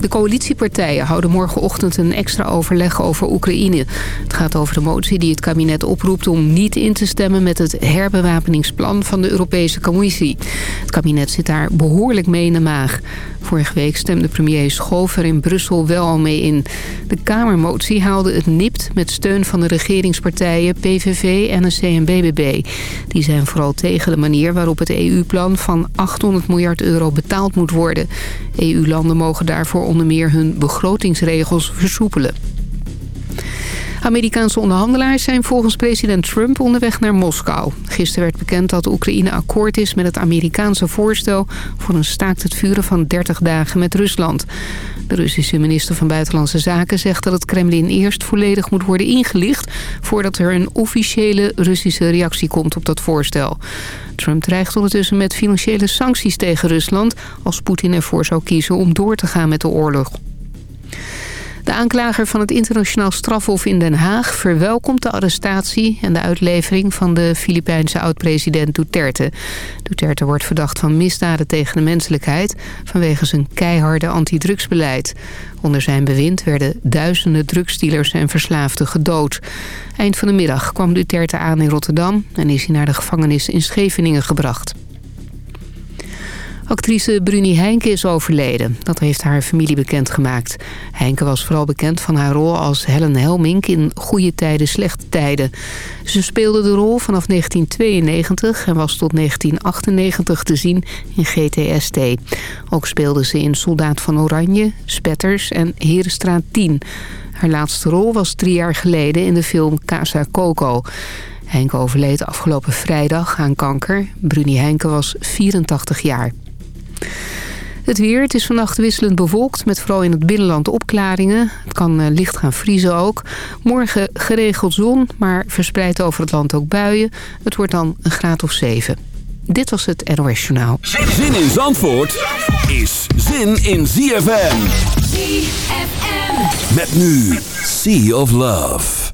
De coalitiepartijen houden morgenochtend een extra overleg over Oekraïne. Het gaat over de motie die het kabinet oproept om niet in te stemmen... met het herbewapeningsplan van de Europese Commissie. Het kabinet zit daar behoorlijk mee in de maag. Vorige week stemde premier Schover in Brussel wel al mee in. De Kamermotie haalde het nipt met steun van de regeringspartijen PVV, NSC en BBB. Die zijn vooral tegen de manier waarop het EU-plan van 800 miljard euro betaald moet worden. EU-landen mogen daarvoor onder meer hun begrotingsregels versoepelen. Amerikaanse onderhandelaars zijn volgens president Trump onderweg naar Moskou. Gisteren werd bekend dat Oekraïne akkoord is met het Amerikaanse voorstel... voor een staakt het vuren van 30 dagen met Rusland. De Russische minister van Buitenlandse Zaken zegt dat het Kremlin eerst volledig moet worden ingelicht... voordat er een officiële Russische reactie komt op dat voorstel. Trump dreigt ondertussen met financiële sancties tegen Rusland... als Poetin ervoor zou kiezen om door te gaan met de oorlog. De aanklager van het internationaal strafhof in Den Haag verwelkomt de arrestatie en de uitlevering van de Filipijnse oud-president Duterte. Duterte wordt verdacht van misdaden tegen de menselijkheid vanwege zijn keiharde antidrugsbeleid. Onder zijn bewind werden duizenden drugsdealers en verslaafden gedood. Eind van de middag kwam Duterte aan in Rotterdam en is hij naar de gevangenis in Scheveningen gebracht. Actrice Bruni Heinke is overleden. Dat heeft haar familie bekendgemaakt. Heinke was vooral bekend van haar rol als Helen Helmink in Goede Tijden, Slechte Tijden. Ze speelde de rol vanaf 1992 en was tot 1998 te zien in GTST. Ook speelde ze in Soldaat van Oranje, Spetters en Herenstraat 10. Haar laatste rol was drie jaar geleden in de film Casa Coco. Heinke overleed afgelopen vrijdag aan kanker. Bruni Heinke was 84 jaar. Het weer, het is vannacht wisselend bewolkt met vooral in het binnenland opklaringen. Het kan uh, licht gaan vriezen ook. Morgen geregeld zon, maar verspreid over het land ook buien. Het wordt dan een graad of 7. Dit was het NOS Journaal. Zin in Zandvoort is zin in ZFM. ZFM. Met nu Sea of Love.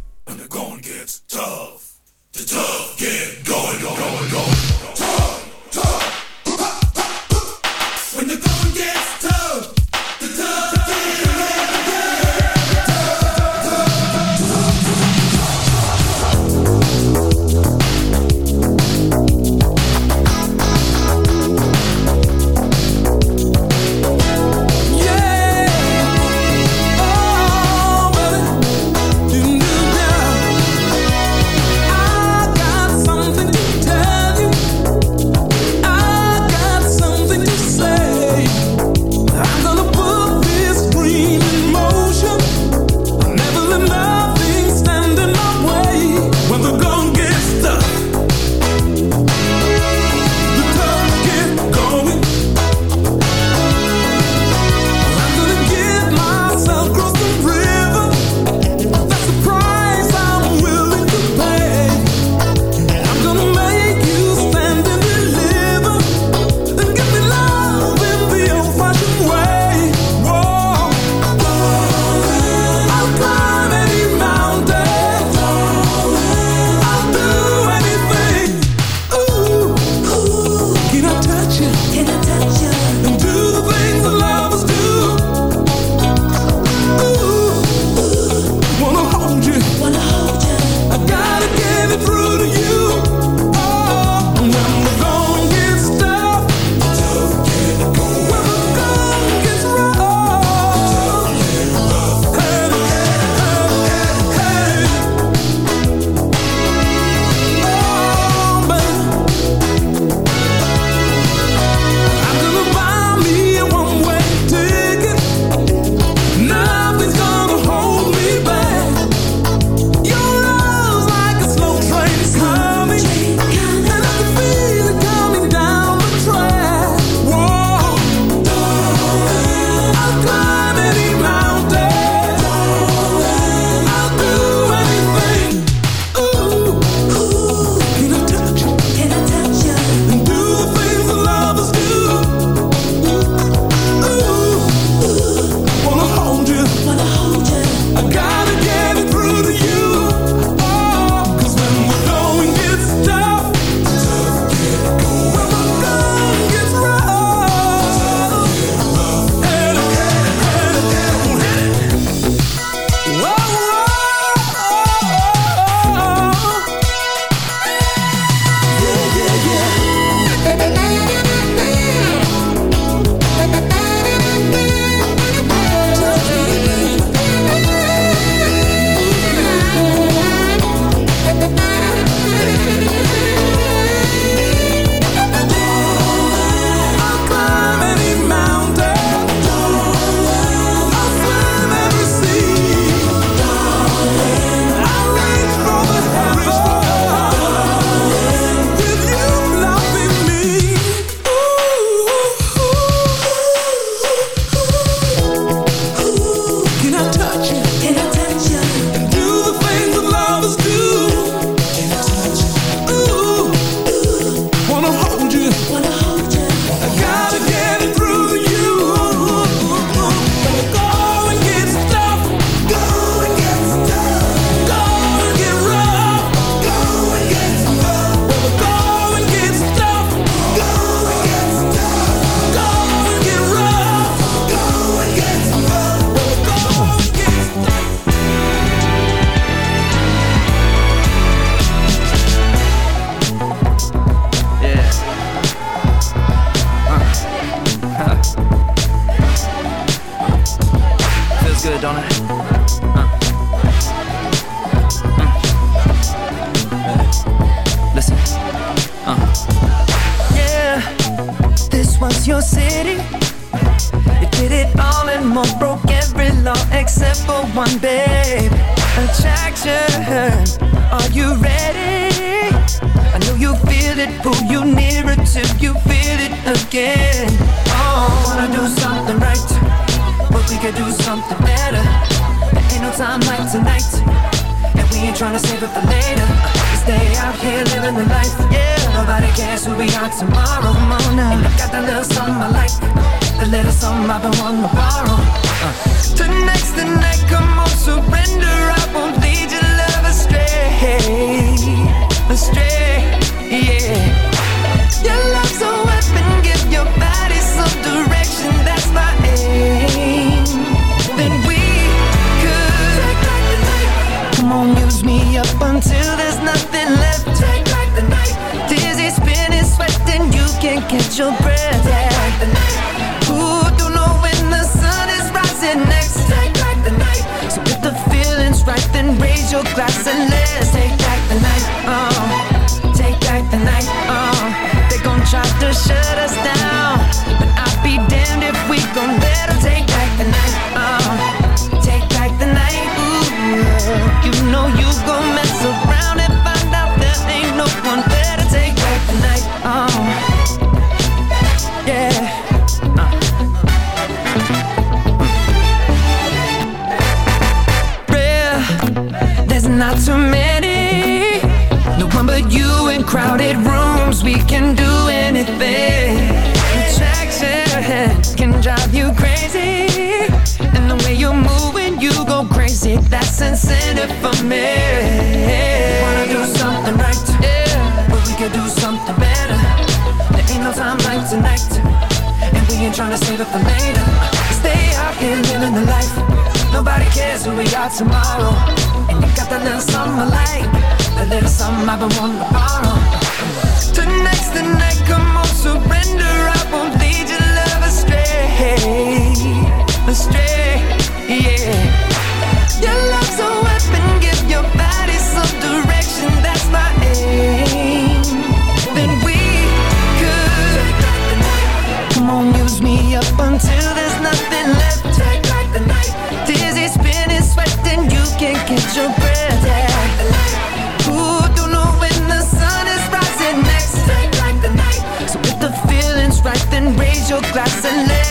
your glass and let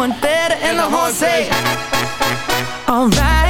one better and, the horn say, alright.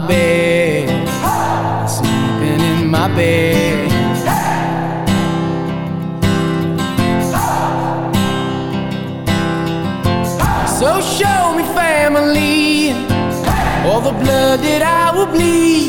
My bed. Sleeping in my bed. So show me family, all the blood that I will bleed.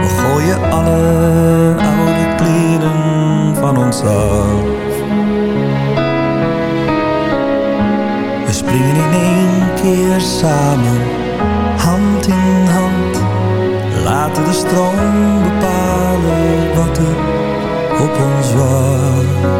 We gooien alle oude kleden van ons af. We springen in één keer samen, hand in hand. Laten de stroom bepalen wat er op ons wacht.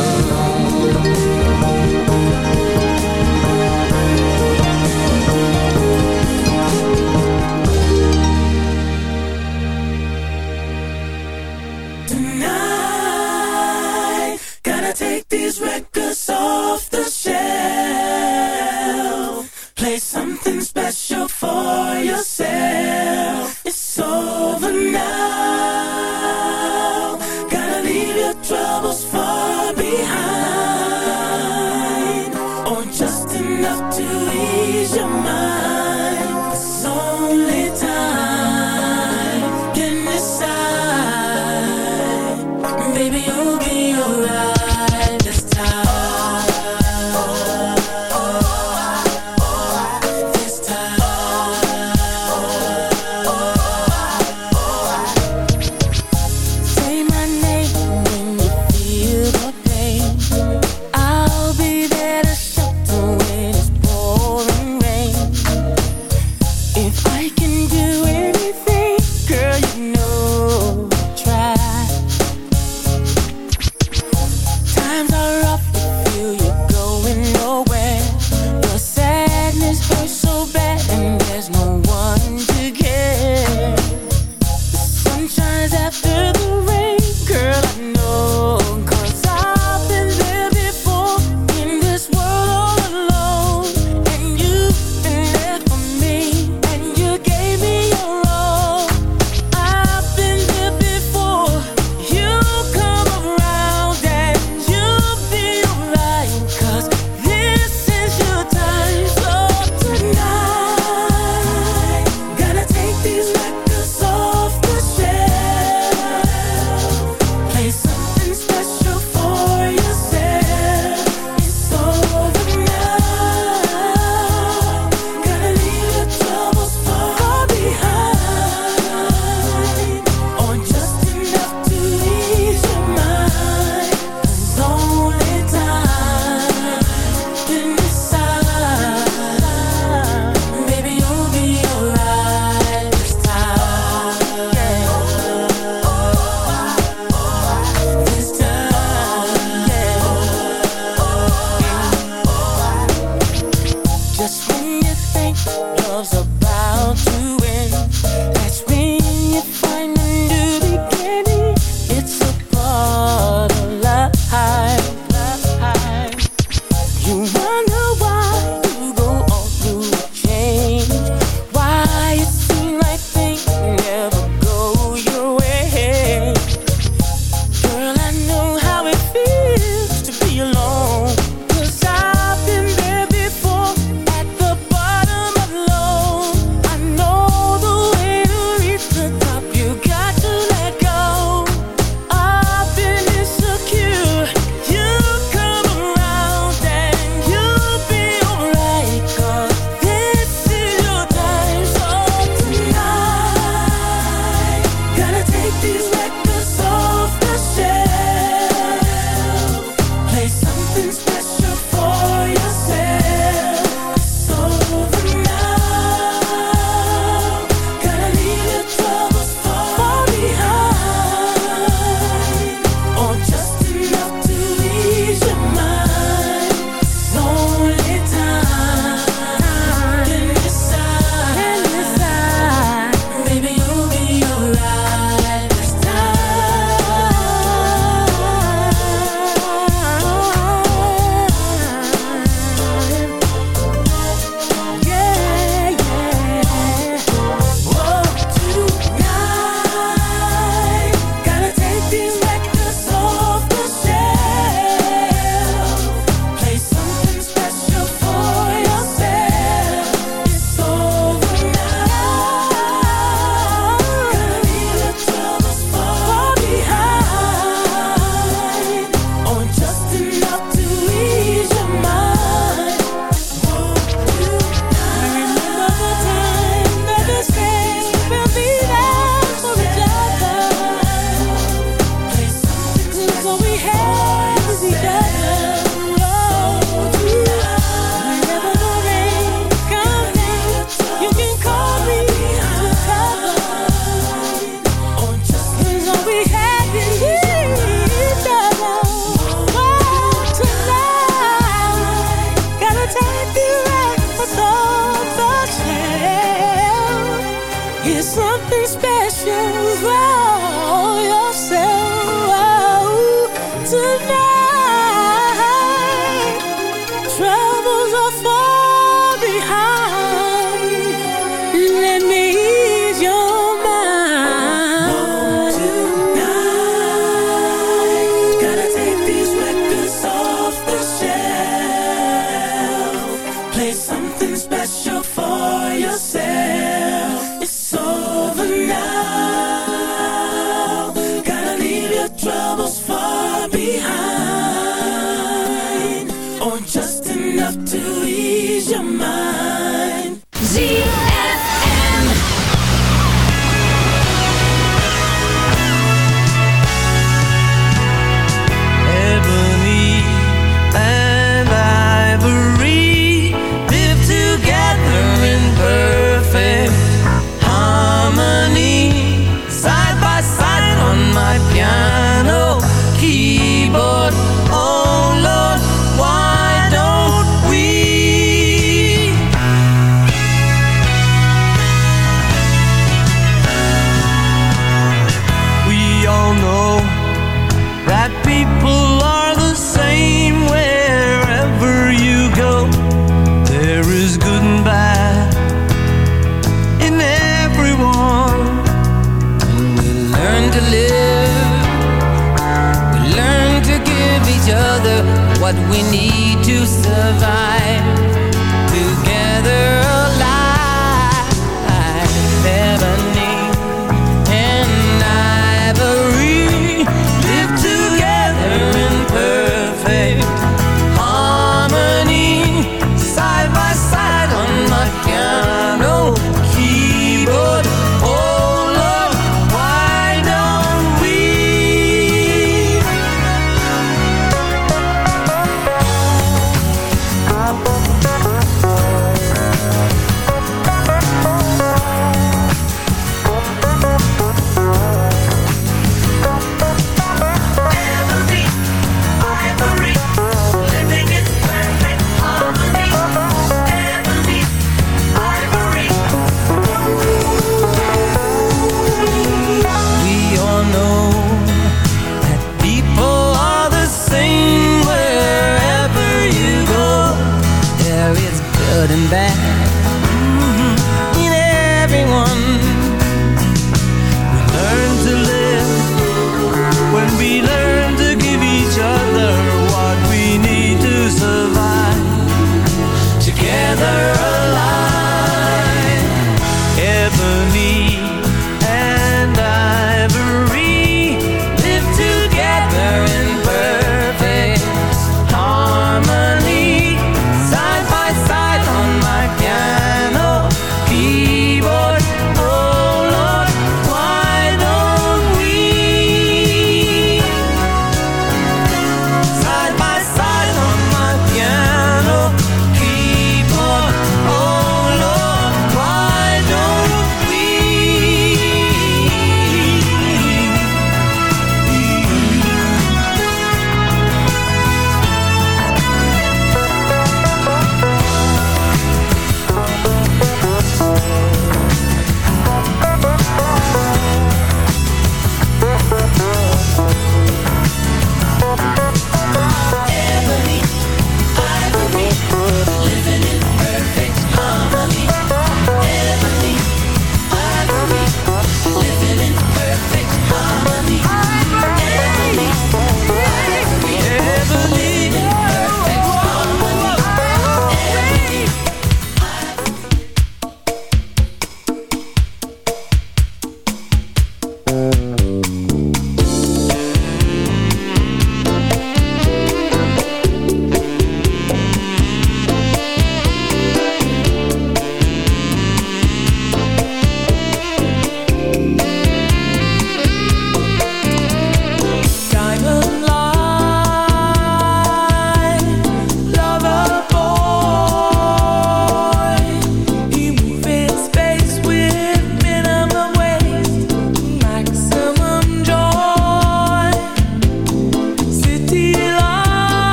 Baby, you'll be when you think love's about to end, that's when